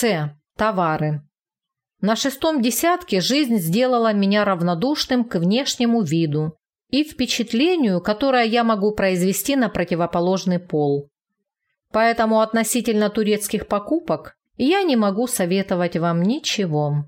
С. Товары. На шестом десятке жизнь сделала меня равнодушным к внешнему виду и впечатлению, которое я могу произвести на противоположный пол. Поэтому относительно турецких покупок я не могу советовать вам ничего.